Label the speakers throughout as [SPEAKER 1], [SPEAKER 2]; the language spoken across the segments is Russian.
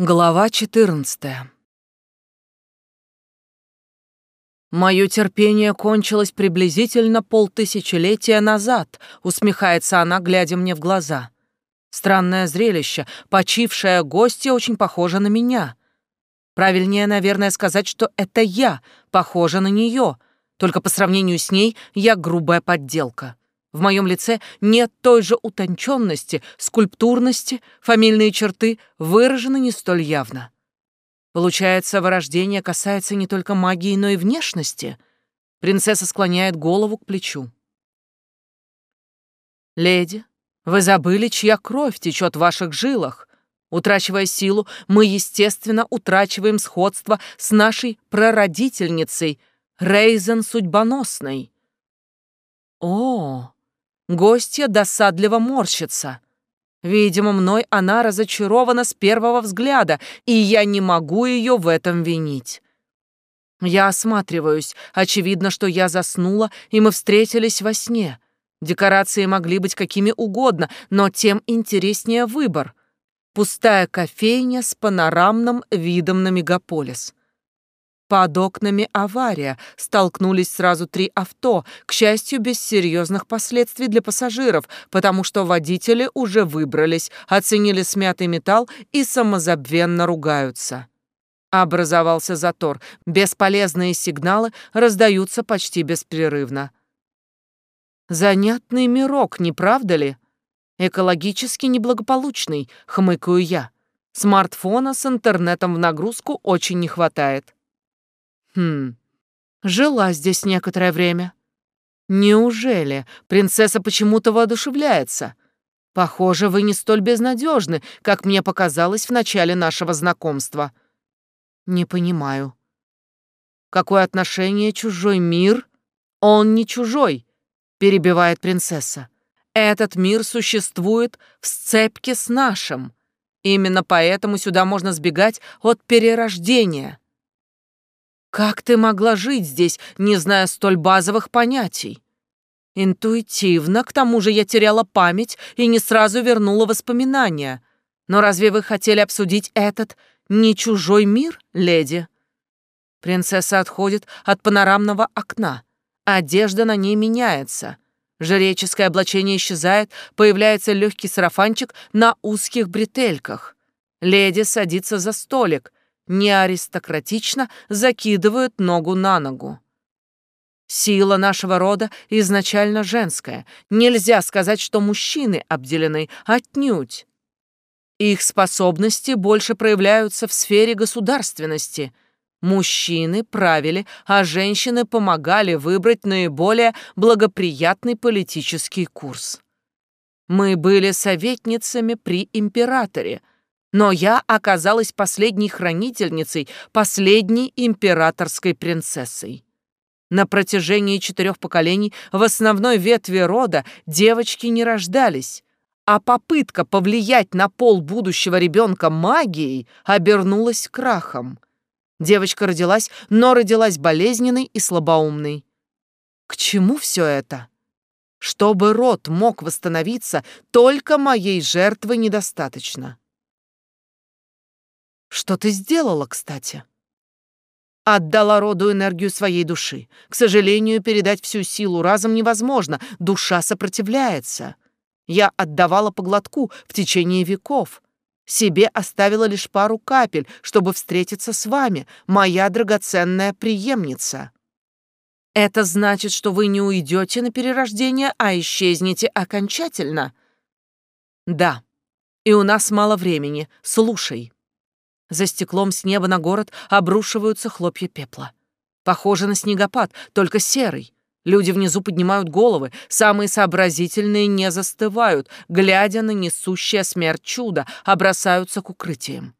[SPEAKER 1] Глава 14 Мое терпение кончилось приблизительно полтысячелетия назад, усмехается она, глядя мне в глаза. Странное зрелище, почившая гостья очень похожа на меня. Правильнее, наверное, сказать, что это я похожа на нее, только по сравнению с ней я грубая подделка. В моем лице нет той же утонченности, скульптурности, фамильные черты выражены не столь явно. Получается, вырождение касается не только магии, но и внешности. Принцесса склоняет голову к плечу. «Леди, вы забыли, чья кровь течет в ваших жилах. Утрачивая силу, мы, естественно, утрачиваем сходство с нашей прародительницей, Рейзен Судьбоносной». «О, Гостья досадливо морщится. Видимо, мной она разочарована с первого взгляда, и я не могу ее в этом винить. Я осматриваюсь. Очевидно, что я заснула, и мы встретились во сне. Декорации могли быть какими угодно, но тем интереснее выбор. Пустая кофейня с панорамным видом на мегаполис. Под окнами авария. Столкнулись сразу три авто, к счастью, без серьезных последствий для пассажиров, потому что водители уже выбрались, оценили смятый металл и самозабвенно ругаются. Образовался затор. Бесполезные сигналы раздаются почти беспрерывно. Занятный мирок, не правда ли? Экологически неблагополучный, хмыкаю я. Смартфона с интернетом в нагрузку очень не хватает. Хм, жила здесь некоторое время. Неужели принцесса почему-то воодушевляется? Похоже, вы не столь безнадежны, как мне показалось в начале нашего знакомства. Не понимаю. Какое отношение чужой мир? Он не чужой, перебивает принцесса. Этот мир существует в сцепке с нашим. Именно поэтому сюда можно сбегать от перерождения. Как ты могла жить здесь, не зная столь базовых понятий? Интуитивно, к тому же я теряла память и не сразу вернула воспоминания. Но разве вы хотели обсудить этот не чужой мир, леди? Принцесса отходит от панорамного окна. Одежда на ней меняется. Жреческое облачение исчезает, появляется легкий сарафанчик на узких бретельках. Леди садится за столик, не аристократично закидывают ногу на ногу. Сила нашего рода изначально женская. Нельзя сказать, что мужчины обделены, отнюдь. Их способности больше проявляются в сфере государственности. Мужчины правили, а женщины помогали выбрать наиболее благоприятный политический курс. Мы были советницами при императоре — но я оказалась последней хранительницей, последней императорской принцессой. На протяжении четырех поколений в основной ветви рода девочки не рождались, а попытка повлиять на пол будущего ребенка магией обернулась крахом. Девочка родилась, но родилась болезненной и слабоумной. К чему все это? Чтобы род мог восстановиться, только моей жертвы недостаточно. Что ты сделала, кстати? Отдала роду энергию своей души. К сожалению, передать всю силу разом невозможно, душа сопротивляется. Я отдавала по глотку в течение веков. Себе оставила лишь пару капель, чтобы встретиться с вами, моя драгоценная преемница. Это значит, что вы не уйдете на перерождение, а исчезнете окончательно? Да. И у нас мало времени. Слушай. За стеклом с неба на город обрушиваются хлопья пепла. Похоже на снегопад, только серый. Люди внизу поднимают головы, самые сообразительные не застывают, глядя на несущее смерть чудо, а к укрытиям.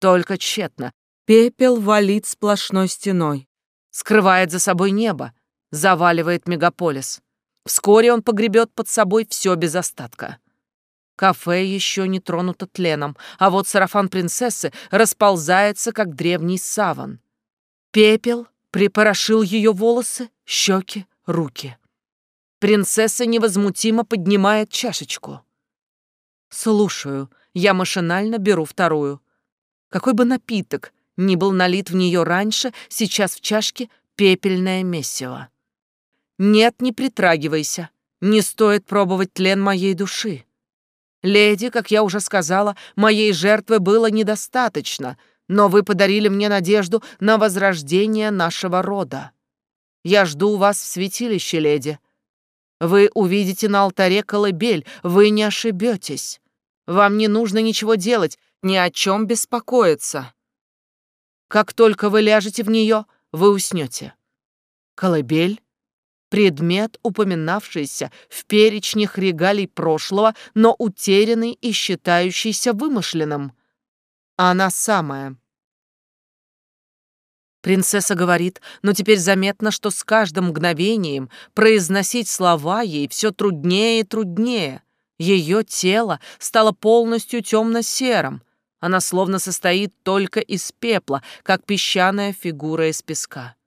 [SPEAKER 1] Только тщетно. Пепел валит сплошной стеной, скрывает за собой небо, заваливает мегаполис. Вскоре он погребет под собой все без остатка. Кафе еще не тронуто тленом, а вот сарафан принцессы расползается, как древний саван. Пепел припорошил ее волосы, щеки, руки. Принцесса невозмутимо поднимает чашечку. Слушаю, я машинально беру вторую. Какой бы напиток ни был налит в нее раньше, сейчас в чашке пепельное месиво. Нет, не притрагивайся. Не стоит пробовать тлен моей души. Леди, как я уже сказала, моей жертвы было недостаточно, но вы подарили мне надежду на возрождение нашего рода. Я жду вас в святилище, леди. Вы увидите на алтаре колыбель, вы не ошибетесь. Вам не нужно ничего делать, ни о чем беспокоиться. Как только вы ляжете в нее, вы уснете. Колыбель — предмет, упоминавшийся в перечнях регалий прошлого, но утерянный и считающийся вымышленным. Она самая. Принцесса говорит, но теперь заметно, что с каждым мгновением произносить слова ей все труднее и труднее. Ее тело стало полностью темно-серым. Она словно состоит только из пепла, как песчаная фигура из песка.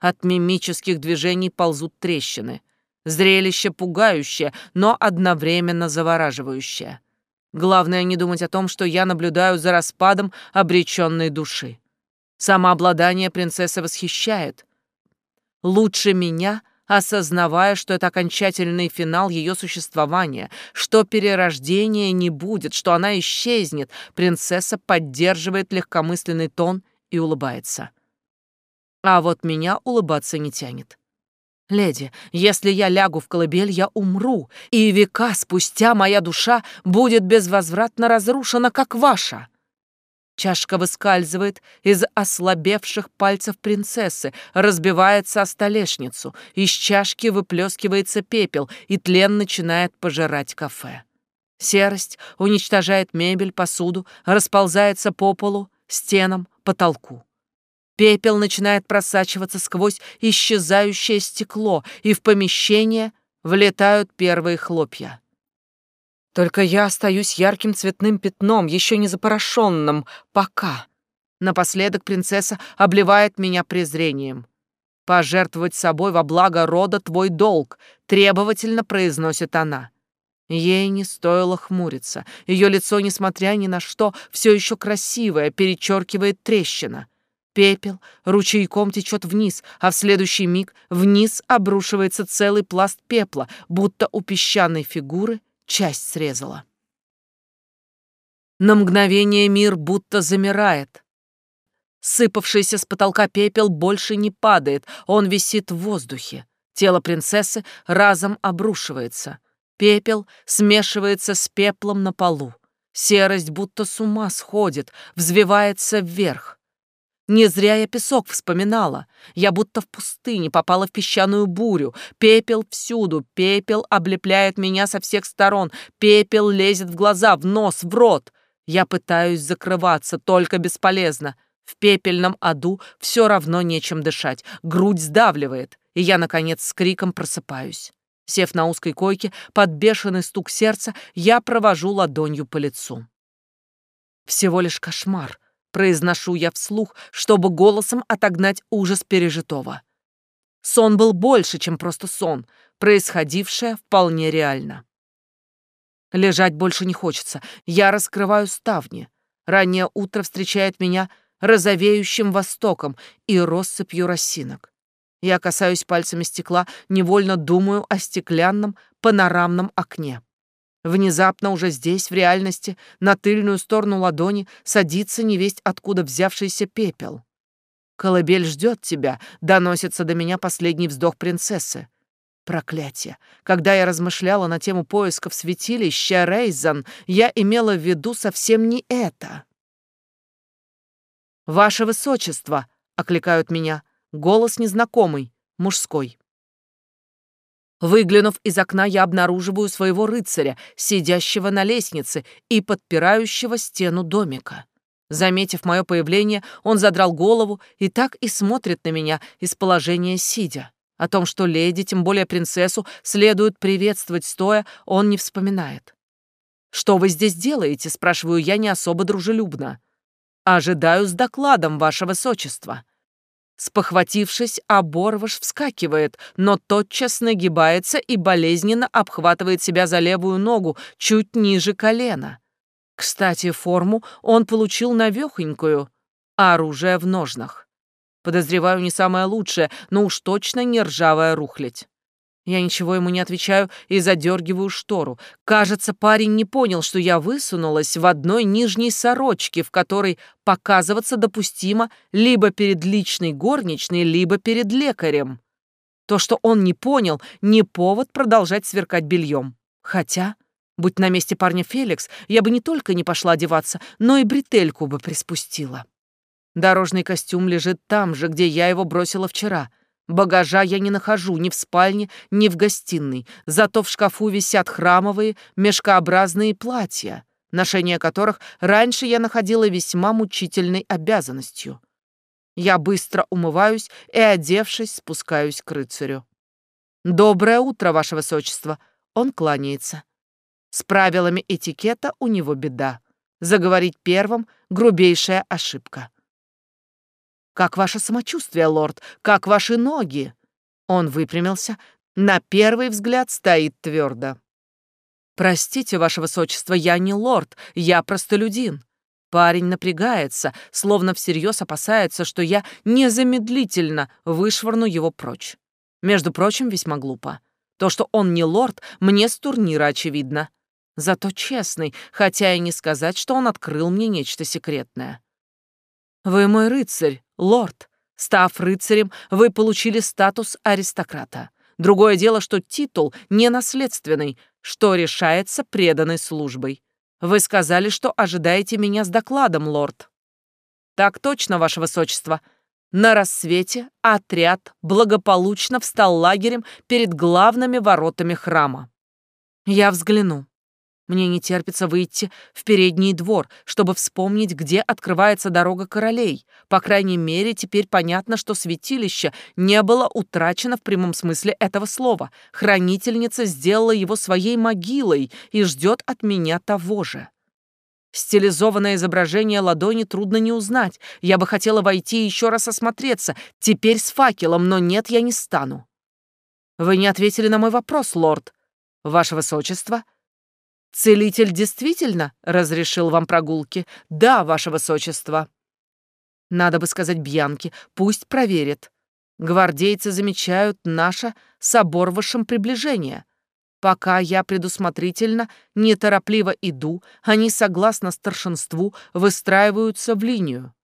[SPEAKER 1] От мимических движений ползут трещины. Зрелище пугающее, но одновременно завораживающее. Главное не думать о том, что я наблюдаю за распадом обреченной души. Самообладание принцессы восхищает. Лучше меня, осознавая, что это окончательный финал ее существования, что перерождения не будет, что она исчезнет, принцесса поддерживает легкомысленный тон и улыбается. А вот меня улыбаться не тянет. Леди, если я лягу в колыбель, я умру, и века спустя моя душа будет безвозвратно разрушена, как ваша. Чашка выскальзывает из ослабевших пальцев принцессы, разбивается о столешницу. Из чашки выплескивается пепел, и тлен начинает пожирать кафе. Серость уничтожает мебель, посуду, расползается по полу, стенам, потолку. Пепел начинает просачиваться сквозь исчезающее стекло, и в помещение влетают первые хлопья. Только я остаюсь ярким цветным пятном, еще не запорошенным, пока. Напоследок принцесса обливает меня презрением. «Пожертвовать собой во благо рода твой долг», — требовательно произносит она. Ей не стоило хмуриться. Ее лицо, несмотря ни на что, все еще красивое, перечеркивает трещина. Пепел ручейком течет вниз, а в следующий миг вниз обрушивается целый пласт пепла, будто у песчаной фигуры часть срезала. На мгновение мир будто замирает. Сыпавшийся с потолка пепел больше не падает, он висит в воздухе. Тело принцессы разом обрушивается. Пепел смешивается с пеплом на полу. Серость будто с ума сходит, взвивается вверх. Не зря я песок вспоминала. Я будто в пустыне попала в песчаную бурю. Пепел всюду, пепел облепляет меня со всех сторон. Пепел лезет в глаза, в нос, в рот. Я пытаюсь закрываться, только бесполезно. В пепельном аду все равно нечем дышать. Грудь сдавливает, и я, наконец, с криком просыпаюсь. Сев на узкой койке, под бешеный стук сердца, я провожу ладонью по лицу. Всего лишь кошмар — Произношу я вслух, чтобы голосом отогнать ужас пережитого. Сон был больше, чем просто сон. Происходившее вполне реально. Лежать больше не хочется. Я раскрываю ставни. Раннее утро встречает меня розовеющим востоком и россыпью росинок. Я касаюсь пальцами стекла, невольно думаю о стеклянном панорамном окне. Внезапно уже здесь, в реальности, на тыльную сторону ладони садится невесть откуда взявшийся пепел. «Колыбель ждет тебя», — доносится до меня последний вздох принцессы. Проклятие! Когда я размышляла на тему поисков святилища Рейзан, я имела в виду совсем не это. «Ваше Высочество!» — окликают меня. Голос незнакомый, мужской. Выглянув из окна, я обнаруживаю своего рыцаря, сидящего на лестнице и подпирающего стену домика. Заметив мое появление, он задрал голову и так и смотрит на меня из положения сидя. О том, что леди, тем более принцессу, следует приветствовать стоя, он не вспоминает. «Что вы здесь делаете?» — спрашиваю я не особо дружелюбно. «Ожидаю с докладом, ваше высочество». Спохватившись, оборвыш вскакивает, но тотчас нагибается и болезненно обхватывает себя за левую ногу чуть ниже колена. Кстати, форму он получил навёхонькую, а оружие в ножнах. Подозреваю, не самое лучшее, но уж точно не ржавая рухлядь. Я ничего ему не отвечаю и задергиваю штору. Кажется, парень не понял, что я высунулась в одной нижней сорочке, в которой показываться допустимо либо перед личной горничной, либо перед лекарем. То, что он не понял, не повод продолжать сверкать бельем. Хотя, будь на месте парня Феликс, я бы не только не пошла одеваться, но и бретельку бы приспустила. Дорожный костюм лежит там же, где я его бросила вчера. Багажа я не нахожу ни в спальне, ни в гостиной, зато в шкафу висят храмовые, мешкообразные платья, ношение которых раньше я находила весьма мучительной обязанностью. Я быстро умываюсь и, одевшись, спускаюсь к рыцарю. «Доброе утро, ваше высочество!» Он кланяется. С правилами этикета у него беда. Заговорить первым — грубейшая ошибка. «Как ваше самочувствие, лорд? Как ваши ноги?» Он выпрямился. На первый взгляд стоит твердо. «Простите, ваше высочество, я не лорд, я простолюдин». Парень напрягается, словно всерьез опасается, что я незамедлительно вышвырну его прочь. Между прочим, весьма глупо. То, что он не лорд, мне с турнира очевидно. Зато честный, хотя и не сказать, что он открыл мне нечто секретное. «Вы мой рыцарь, лорд. Став рыцарем, вы получили статус аристократа. Другое дело, что титул не наследственный, что решается преданной службой. Вы сказали, что ожидаете меня с докладом, лорд. Так точно, ваше высочество. На рассвете отряд благополучно встал лагерем перед главными воротами храма. Я взгляну. Мне не терпится выйти в передний двор, чтобы вспомнить, где открывается дорога королей. По крайней мере, теперь понятно, что святилище не было утрачено в прямом смысле этого слова. Хранительница сделала его своей могилой и ждет от меня того же. Стилизованное изображение ладони трудно не узнать. Я бы хотела войти и еще раз осмотреться, теперь с факелом, но нет, я не стану. Вы не ответили на мой вопрос, лорд. Ваше высочество — Целитель действительно разрешил вам прогулки? Да, ваше высочество. Надо бы сказать Бьянке, пусть проверит. Гвардейцы замечают наше с приближение. Пока я предусмотрительно, неторопливо иду, они, согласно старшинству, выстраиваются в линию.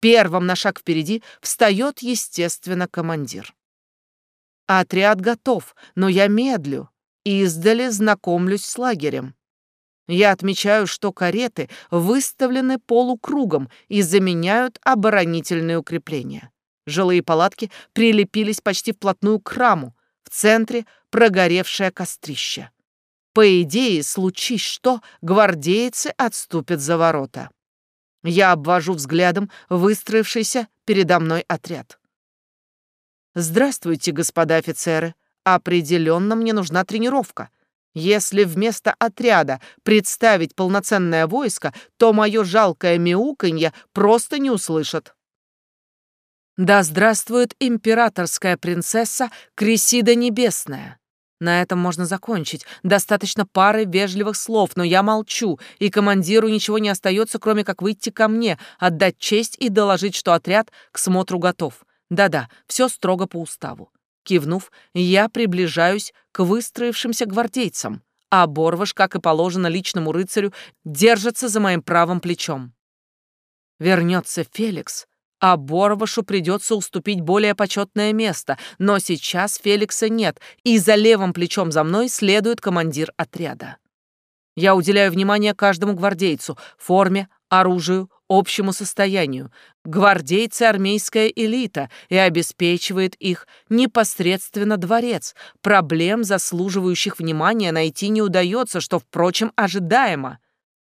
[SPEAKER 1] Первым на шаг впереди встает, естественно, командир. Отряд готов, но я медлю. Издали знакомлюсь с лагерем. Я отмечаю, что кареты выставлены полукругом и заменяют оборонительные укрепления. Жилые палатки прилепились почти вплотную к храму, в центре прогоревшее кострище. По идее, случись что, гвардейцы отступят за ворота. Я обвожу взглядом выстроившийся передо мной отряд. «Здравствуйте, господа офицеры. Определенно мне нужна тренировка. Если вместо отряда представить полноценное войско, то мое жалкое мяуканье просто не услышат. Да здравствует императорская принцесса Крисида Небесная. На этом можно закончить. Достаточно пары вежливых слов, но я молчу, и командиру ничего не остается, кроме как выйти ко мне, отдать честь и доложить, что отряд к смотру готов. Да-да, все строго по уставу. Кивнув, я приближаюсь к выстроившимся гвардейцам, а Борваш, как и положено личному рыцарю, держится за моим правым плечом. Вернется Феликс, а Борвашу придется уступить более почетное место, но сейчас Феликса нет, и за левым плечом за мной следует командир отряда. Я уделяю внимание каждому гвардейцу, форме, оружию, общему состоянию. Гвардейцы — армейская элита, и обеспечивает их непосредственно дворец. Проблем, заслуживающих внимания, найти не удается, что, впрочем, ожидаемо.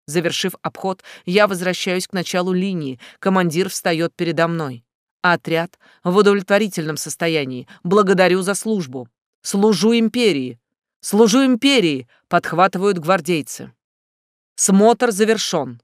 [SPEAKER 1] Завершив обход, я возвращаюсь к началу линии. Командир встает передо мной. Отряд в удовлетворительном состоянии. Благодарю за службу. Служу империи. Служу империи, подхватывают гвардейцы. Смотр завершен.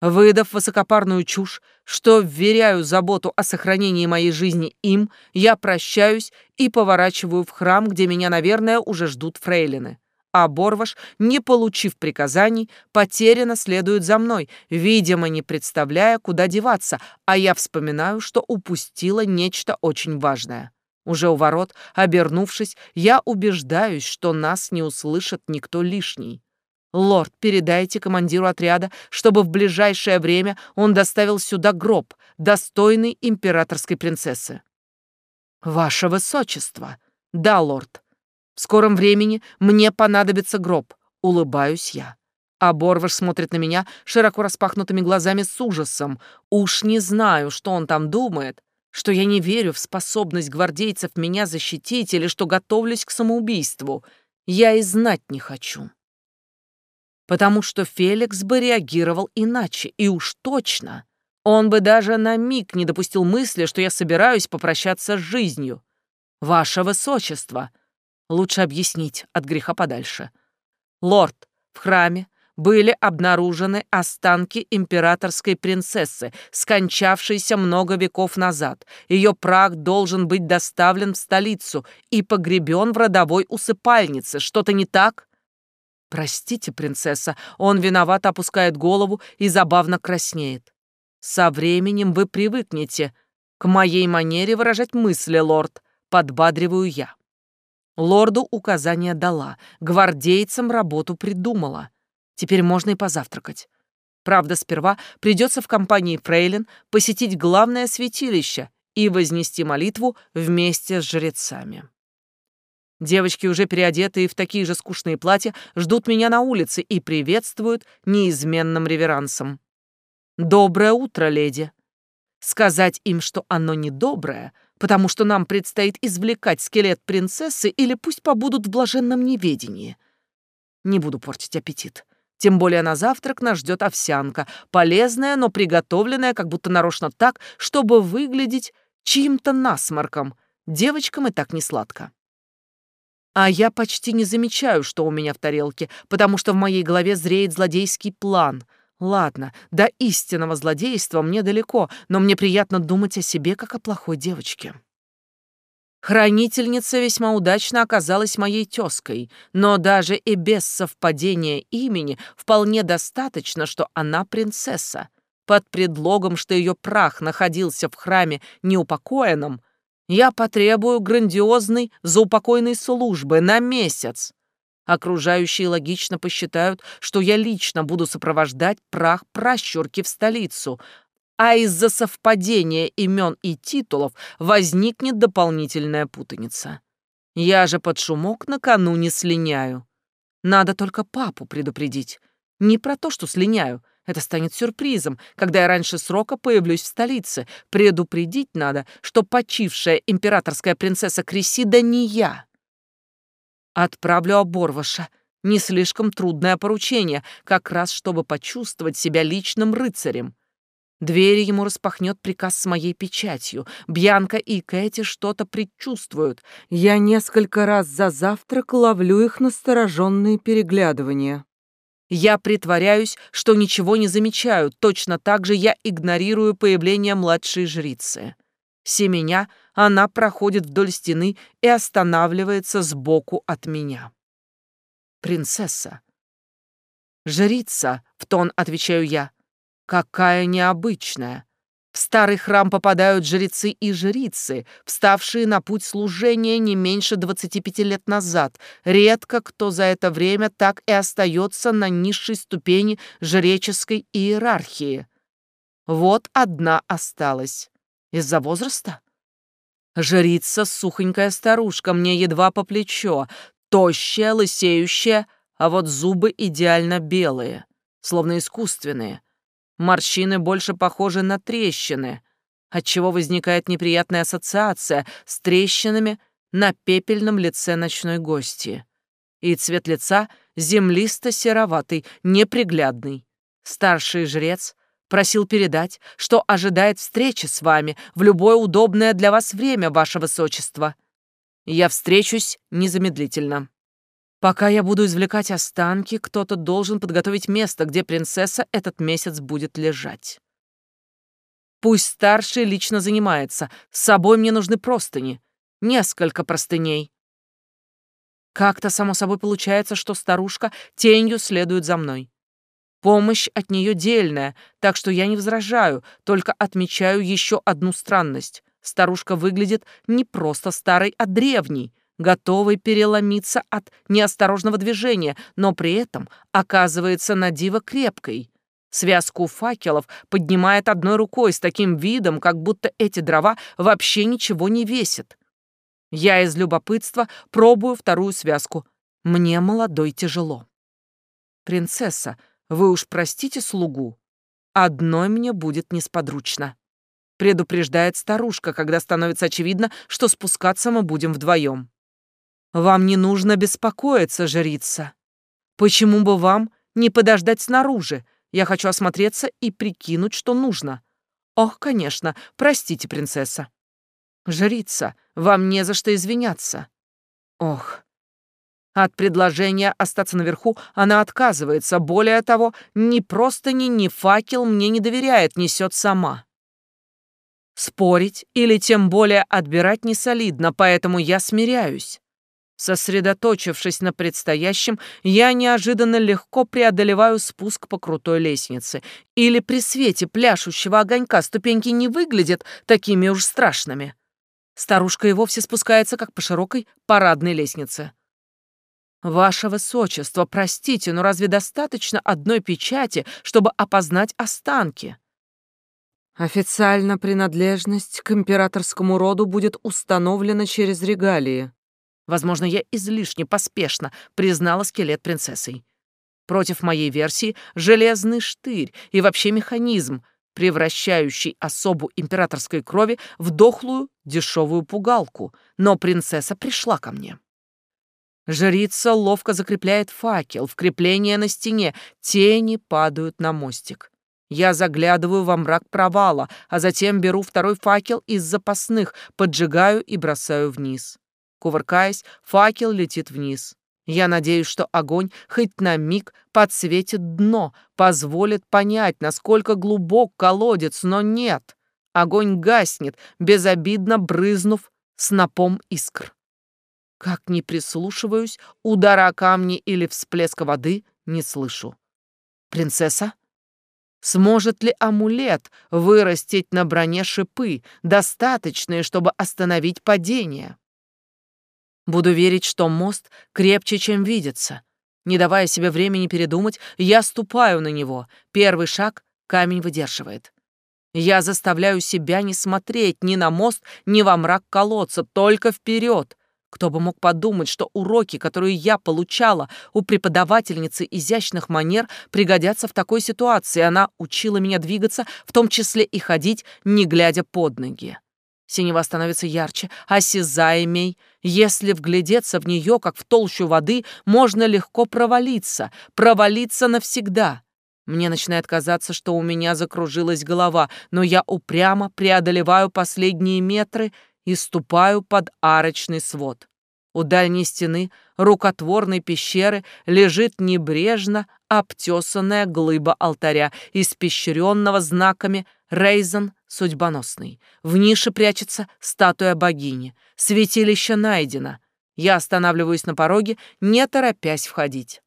[SPEAKER 1] Выдав высокопарную чушь, что вверяю заботу о сохранении моей жизни им, я прощаюсь и поворачиваю в храм, где меня, наверное, уже ждут фрейлины. а Борваш, не получив приказаний, потерянно следует за мной, видимо, не представляя, куда деваться, а я вспоминаю, что упустила нечто очень важное. Уже у ворот, обернувшись, я убеждаюсь, что нас не услышит никто лишний. «Лорд, передайте командиру отряда, чтобы в ближайшее время он доставил сюда гроб, достойный императорской принцессы». «Ваше высочество!» «Да, лорд. В скором времени мне понадобится гроб», — улыбаюсь я. А Борваш смотрит на меня широко распахнутыми глазами с ужасом. Уж не знаю, что он там думает, что я не верю в способность гвардейцев меня защитить или что готовлюсь к самоубийству. Я и знать не хочу. Потому что Феликс бы реагировал иначе, и уж точно. Он бы даже на миг не допустил мысли, что я собираюсь попрощаться с жизнью. «Ваше высочество!» Лучше объяснить от греха подальше. «Лорд, в храме были обнаружены останки императорской принцессы, скончавшейся много веков назад. Ее прах должен быть доставлен в столицу и погребен в родовой усыпальнице. Что-то не так?» «Простите, принцесса», он виноват опускает голову и забавно краснеет. «Со временем вы привыкнете к моей манере выражать мысли, лорд подбадриваю я. Лорду указания дала, гвардейцам работу придумала. Теперь можно и позавтракать. Правда, сперва придется в компании Фрейлин посетить главное святилище и вознести молитву вместе с жрецами. Девочки, уже переодетые в такие же скучные платья, ждут меня на улице и приветствуют неизменным реверансом. «Доброе утро, леди!» Сказать им, что оно недоброе — потому что нам предстоит извлекать скелет принцессы или пусть побудут в блаженном неведении. Не буду портить аппетит. Тем более на завтрак нас ждет овсянка, полезная, но приготовленная как будто нарочно так, чтобы выглядеть чьим-то насморком. Девочкам и так не сладко. А я почти не замечаю, что у меня в тарелке, потому что в моей голове зреет злодейский план — Ладно, до истинного злодейства мне далеко, но мне приятно думать о себе, как о плохой девочке. Хранительница весьма удачно оказалась моей тёской, но даже и без совпадения имени вполне достаточно, что она принцесса. Под предлогом, что ее прах находился в храме неупокоенном, я потребую грандиозной заупокойной службы на месяц. Окружающие логично посчитают, что я лично буду сопровождать прах пращурки в столицу, а из-за совпадения имен и титулов возникнет дополнительная путаница. Я же под шумок накануне слиняю. Надо только папу предупредить. Не про то, что слиняю. Это станет сюрпризом, когда я раньше срока появлюсь в столице. Предупредить надо, что почившая императорская принцесса Крисида не я. Отправлю Оборваша. Не слишком трудное поручение, как раз чтобы почувствовать себя личным рыцарем. Двери ему распахнет приказ с моей печатью. Бьянка и Кэти что-то предчувствуют. Я несколько раз за завтрак ловлю их настороженные переглядывания. Я притворяюсь, что ничего не замечаю. Точно так же я игнорирую появление младшей жрицы. Семеня, она проходит вдоль стены и останавливается сбоку от меня. «Принцесса». «Жрица», — в тон отвечаю я. «Какая необычная». В старый храм попадают жрецы и жрицы, вставшие на путь служения не меньше 25 лет назад. Редко кто за это время так и остается на низшей ступени жреческой иерархии. Вот одна осталась. Из-за возраста? Жрица сухонькая старушка, мне едва по плечо, тощая, лысеющая, а вот зубы идеально белые, словно искусственные. Морщины больше похожи на трещины, отчего возникает неприятная ассоциация с трещинами на пепельном лице ночной гости. И цвет лица землисто-сероватый, неприглядный. Старший жрец Просил передать, что ожидает встречи с вами в любое удобное для вас время, ваше высочество. Я встречусь незамедлительно. Пока я буду извлекать останки, кто-то должен подготовить место, где принцесса этот месяц будет лежать. Пусть старший лично занимается. С собой мне нужны простыни. Несколько простыней. Как-то само собой получается, что старушка тенью следует за мной. Помощь от нее дельная, так что я не возражаю, только отмечаю еще одну странность. Старушка выглядит не просто старой, а древней, готовой переломиться от неосторожного движения, но при этом оказывается на диво крепкой. Связку факелов поднимает одной рукой с таким видом, как будто эти дрова вообще ничего не весят. Я из любопытства пробую вторую связку. Мне молодой тяжело. Принцесса, вы уж простите слугу. Одной мне будет несподручно. Предупреждает старушка, когда становится очевидно, что спускаться мы будем вдвоем. Вам не нужно беспокоиться, жрица. Почему бы вам не подождать снаружи? Я хочу осмотреться и прикинуть, что нужно. Ох, конечно, простите, принцесса. Жрица, вам не за что извиняться. Ох, от предложения остаться наверху она отказывается. Более того, ни просто ни, ни факел мне не доверяет, несет сама. Спорить или тем более отбирать не солидно, поэтому я смиряюсь. Сосредоточившись на предстоящем, я неожиданно легко преодолеваю спуск по крутой лестнице. Или при свете пляшущего огонька ступеньки не выглядят такими уж страшными. Старушка и вовсе спускается, как по широкой парадной лестнице. «Ваше высочество, простите, но разве достаточно одной печати, чтобы опознать останки?» Официально принадлежность к императорскому роду будет установлена через регалии. Возможно, я излишне поспешно признала скелет принцессой. Против моей версии железный штырь и вообще механизм, превращающий особу императорской крови в дохлую дешевую пугалку, но принцесса пришла ко мне. Жрица ловко закрепляет факел в крепление на стене, тени падают на мостик. Я заглядываю во мрак провала, а затем беру второй факел из запасных, поджигаю и бросаю вниз. Кувыркаясь, факел летит вниз. Я надеюсь, что огонь хоть на миг подсветит дно, позволит понять, насколько глубок колодец, но нет. Огонь гаснет, безобидно брызнув снопом искр. Как ни прислушиваюсь, удара о камни или всплеска воды не слышу. Принцесса? Сможет ли амулет вырастить на броне шипы, достаточные, чтобы остановить падение? Буду верить, что мост крепче, чем видится. Не давая себе времени передумать, я ступаю на него. Первый шаг камень выдерживает. Я заставляю себя не смотреть ни на мост, ни во мрак колодца, только вперед. Кто бы мог подумать, что уроки, которые я получала у преподавательницы изящных манер, пригодятся в такой ситуации. Она учила меня двигаться, в том числе и ходить, не глядя под ноги. Синева становится ярче, осязаемей. Если вглядеться в нее, как в толщу воды, можно легко провалиться, провалиться навсегда. Мне начинает казаться, что у меня закружилась голова, но я упрямо преодолеваю последние метры и ступаю под арочный свод. У дальней стены рукотворной пещеры лежит небрежно обтесанная глыба алтаря, испещренного знаками Рейзен судьбоносный. В нише прячется статуя богини. Святилище найдено. Я останавливаюсь на пороге, не торопясь входить.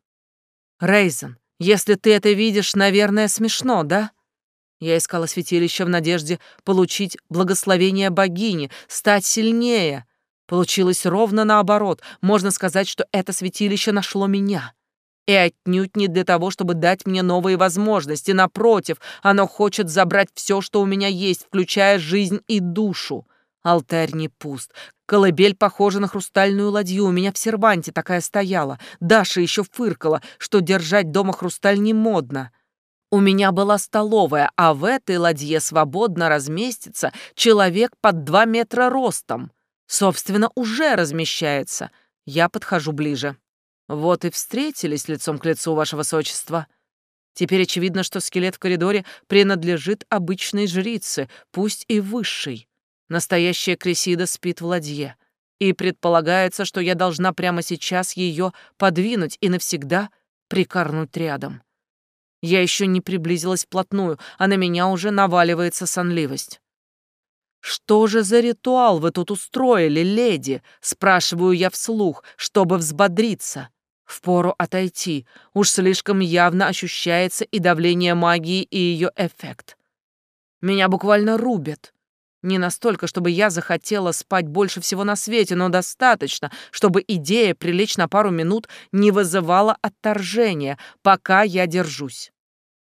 [SPEAKER 1] Рейзен, если ты это видишь, наверное, смешно, да? Я искала святилище в надежде получить благословение богини, стать сильнее. Получилось ровно наоборот. Можно сказать, что это святилище нашло меня. И отнюдь не для того, чтобы дать мне новые возможности. Напротив, оно хочет забрать все, что у меня есть, включая жизнь и душу. Алтарь не пуст. Колыбель похожа на хрустальную ладью. У меня в серванте такая стояла. Даша еще фыркала, что держать дома хрусталь не модно. У меня была столовая, а в этой ладье свободно разместится человек под два метра ростом. Собственно, уже размещается. Я подхожу ближе. Вот и встретились лицом к лицу, ваше высочество. Теперь очевидно, что скелет в коридоре принадлежит обычной жрице, пусть и высшей. Настоящая Кресида спит в ладье. И предполагается, что я должна прямо сейчас ее подвинуть и навсегда прикорнуть рядом. Я еще не приблизилась вплотную, а на меня уже наваливается сонливость. «Что же за ритуал вы тут устроили, леди?» — спрашиваю я вслух, чтобы взбодриться. Впору отойти. Уж слишком явно ощущается и давление магии, и ее эффект. Меня буквально рубят. Не настолько, чтобы я захотела спать больше всего на свете, но достаточно, чтобы идея прилечь на пару минут не вызывала отторжения, пока я держусь.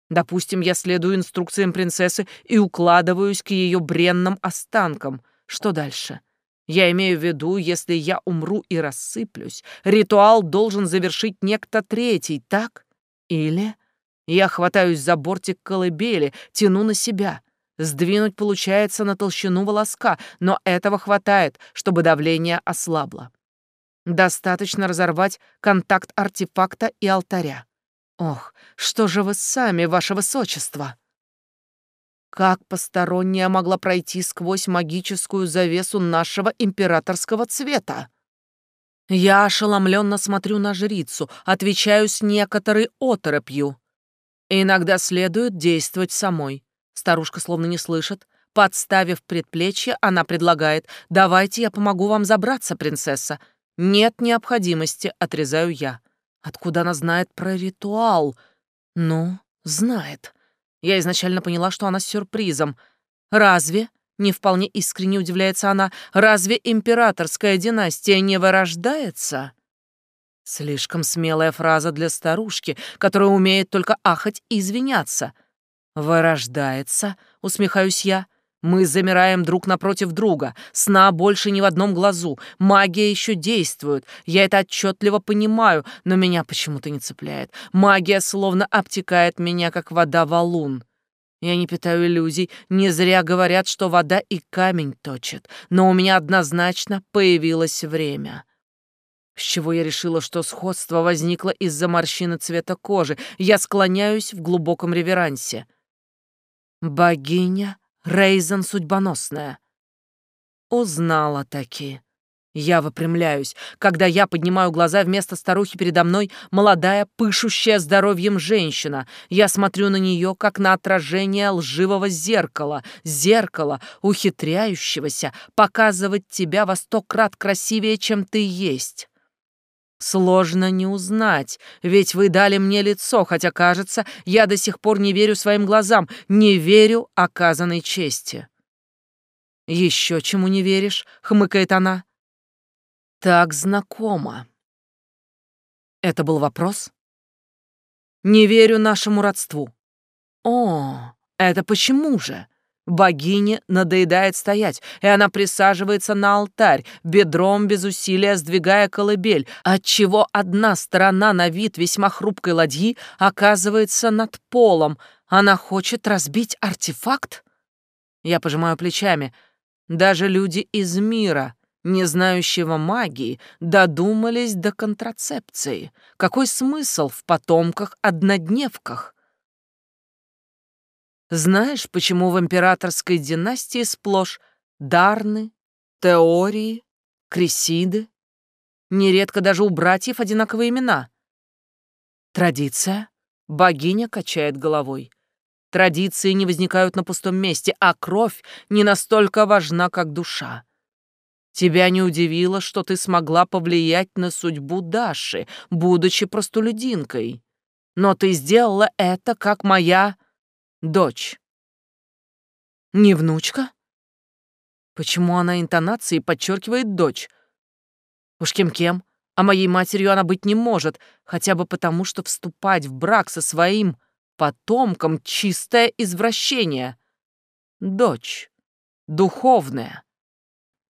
[SPEAKER 1] Допустим, я следую инструкциям принцессы и укладываюсь к ее бренным останкам. Что дальше? Я имею в виду, если я умру и рассыплюсь, ритуал должен завершить некто третий, так? Или я хватаюсь за бортик колыбели, тяну на себя. Сдвинуть получается на толщину волоска, но этого хватает, чтобы давление ослабло. Достаточно разорвать контакт артефакта и алтаря. Ох, что же вы сами, ваше высочество? Как посторонняя могла пройти сквозь магическую завесу нашего императорского цвета? Я ошеломленно смотрю на жрицу, отвечаю с некоторой оторопью. Иногда следует действовать самой. Старушка словно не слышит. Подставив предплечье, она предлагает «Давайте я помогу вам забраться, принцесса». «Нет необходимости», — отрезаю я. Откуда она знает про ритуал? Ну, знает. Я изначально поняла, что она с сюрпризом. Разве, не вполне искренне удивляется она, разве императорская династия не вырождается? Слишком смелая фраза для старушки, которая умеет только ахать и извиняться. «Вырождается?» — усмехаюсь я. Мы замираем друг напротив друга. Сна больше ни в одном глазу. Магия еще действует. Я это отчетливо понимаю, но меня почему-то не цепляет. Магия словно обтекает меня, как вода валун. Я не питаю иллюзий. Не зря говорят, что вода и камень точит. Но у меня однозначно появилось время. С чего я решила, что сходство возникло из-за морщины цвета кожи. Я склоняюсь в глубоком реверансе. Богиня Рейзен судьбоносная. Узнала таки. Я выпрямляюсь. Когда я поднимаю глаза, вместо старухи передо мной молодая, пышущая здоровьем женщина. Я смотрю на нее, как на отражение лживого зеркала. Зеркало, ухитряющегося показывать тебя во сто крат красивее, чем ты есть. Сложно не узнать, ведь вы дали мне лицо, хотя, кажется, я до сих пор не верю своим глазам, не верю оказанной чести. Еще чему не веришь? хмыкает она. Так знакомо. Это был вопрос? Не верю нашему родству. О, это почему же? Богине надоедает стоять, и она присаживается на алтарь, бедром без усилия сдвигая колыбель, отчего одна сторона на вид весьма хрупкой ладьи оказывается над полом. Она хочет разбить артефакт? Я пожимаю плечами. Даже люди из мира, не знающего магии, додумались до контрацепции. Какой смысл в потомках-однодневках? Знаешь, почему в императорской династии сплошь дарны, теории, кресиды? Нередко даже у братьев одинаковые имена. Традиция? Богиня качает головой. Традиции не возникают на пустом месте, а кровь не настолько важна, как душа. Тебя не удивило, что ты смогла повлиять на судьбу Даши, будучи простолюдинкой. Но ты сделала это, как моя Дочь. Не внучка? Почему она интонацией подчеркивает дочь? Уж кем-кем, а моей матерью она быть не может, хотя бы потому, что вступать в брак со своим потомком — чистое извращение. Дочь. Духовная.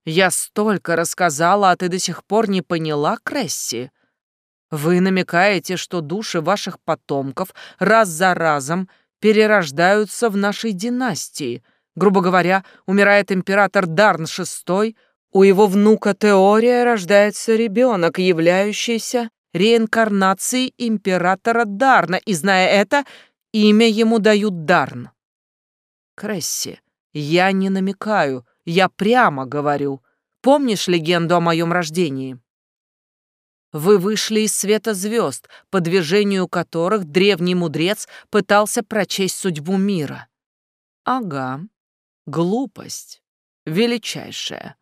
[SPEAKER 1] Я столько рассказала, а ты до сих пор не поняла, Кресси? Вы намекаете, что души ваших потомков раз за разом перерождаются в нашей династии. Грубо говоря, умирает император Дарн VI, у его внука Теория рождается ребенок, являющийся реинкарнацией императора Дарна, и, зная это, имя ему дают Дарн. Кресси, я не намекаю, я прямо говорю. Помнишь легенду о моем рождении? Вы вышли из света звезд, по движению которых древний мудрец пытался прочесть судьбу мира. Ага, глупость. величайшая.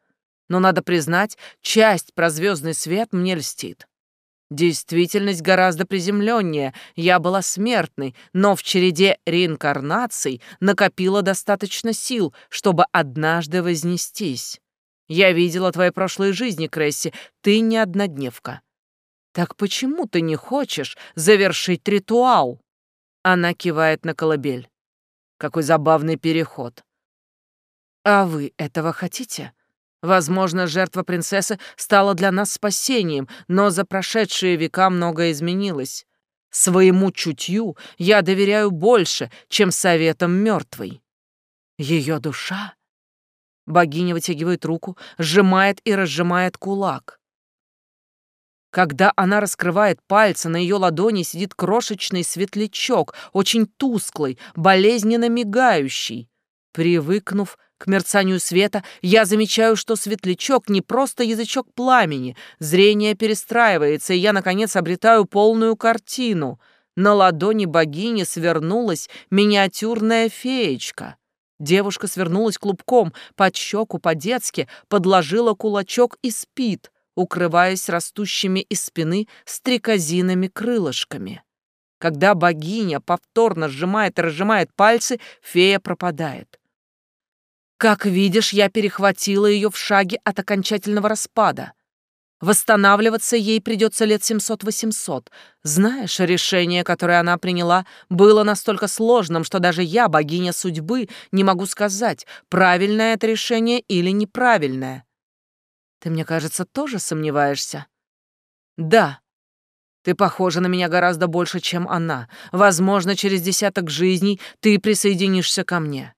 [SPEAKER 1] Но, надо признать, часть про звездный свет мне льстит. Действительность гораздо приземленнее. Я была смертной, но в череде реинкарнаций накопила достаточно сил, чтобы однажды вознестись. Я видела твои прошлые жизни, Кресси. Ты не однодневка. Так почему ты не хочешь завершить ритуал? Она кивает на колыбель. Какой забавный переход. А вы этого хотите? Возможно, жертва принцессы стала для нас спасением, но за прошедшие века многое изменилось. Своему чутью я доверяю больше, чем советам мертвой. Ее душа... Богиня вытягивает руку, сжимает и разжимает кулак. Когда она раскрывает пальцы, на ее ладони сидит крошечный светлячок, очень тусклый, болезненно мигающий. Привыкнув к мерцанию света я замечаю, что светлячок не просто язычок пламени. Зрение перестраивается, и я, наконец, обретаю полную картину. На ладони богини свернулась миниатюрная феечка. Девушка свернулась клубком, под щеку по-детски подложила кулачок и спит, укрываясь растущими из спины стрекозиными крылышками. Когда богиня повторно сжимает и разжимает пальцы, фея пропадает. Как видишь, я перехватила ее в шаге от окончательного распада. Восстанавливаться ей придется лет 700-800. Знаешь, решение, которое она приняла, было настолько сложным, что даже я, богиня судьбы, не могу сказать, правильное это решение или неправильное. Ты, мне кажется, тоже сомневаешься? Да. Ты похожа на меня гораздо больше, чем она. Возможно, через десяток жизней ты присоединишься ко мне.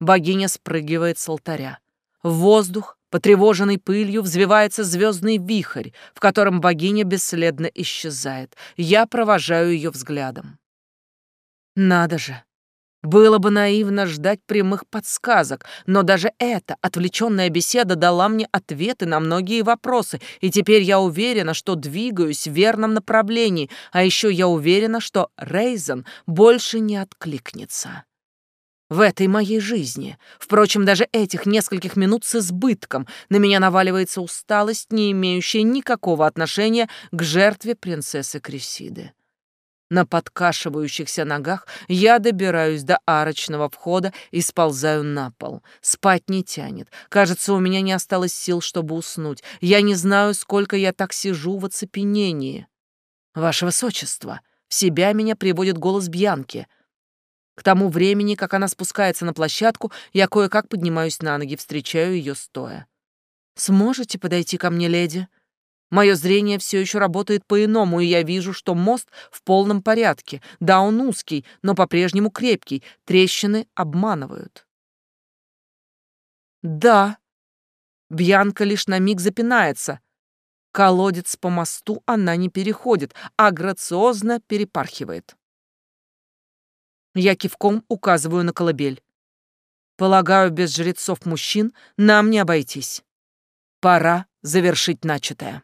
[SPEAKER 1] Богиня спрыгивает с алтаря. В воздух, потревоженный пылью, взвивается звездный вихрь, в котором богиня бесследно исчезает. Я провожаю ее взглядом. Надо же. Было бы наивно ждать прямых подсказок, но даже эта отвлеченная беседа дала мне ответы на многие вопросы, и теперь я уверена, что двигаюсь в верном направлении, а еще я уверена, что Рейзен больше не откликнется в этой моей жизни. Впрочем, даже этих нескольких минут с избытком на меня наваливается усталость, не имеющая никакого отношения к жертве принцессы Крисиды. На подкашивающихся ногах я добираюсь до арочного входа и сползаю на пол. Спать не тянет. Кажется, у меня не осталось сил, чтобы уснуть. Я не знаю, сколько я так сижу в оцепенении. Ваше Высочество, в себя меня приводит голос Бьянки. К тому времени, как она спускается на площадку, я кое-как поднимаюсь на ноги, встречаю ее стоя. «Сможете подойти ко мне, леди?» Мое зрение все еще работает по-иному, и я вижу, что мост в полном порядке. Да, он узкий, но по-прежнему крепкий. Трещины обманывают. Да. Бьянка лишь на миг запинается. Колодец по мосту она не переходит, а грациозно перепархивает. Я кивком указываю на колыбель. Полагаю, без жрецов-мужчин нам не обойтись. Пора завершить начатое.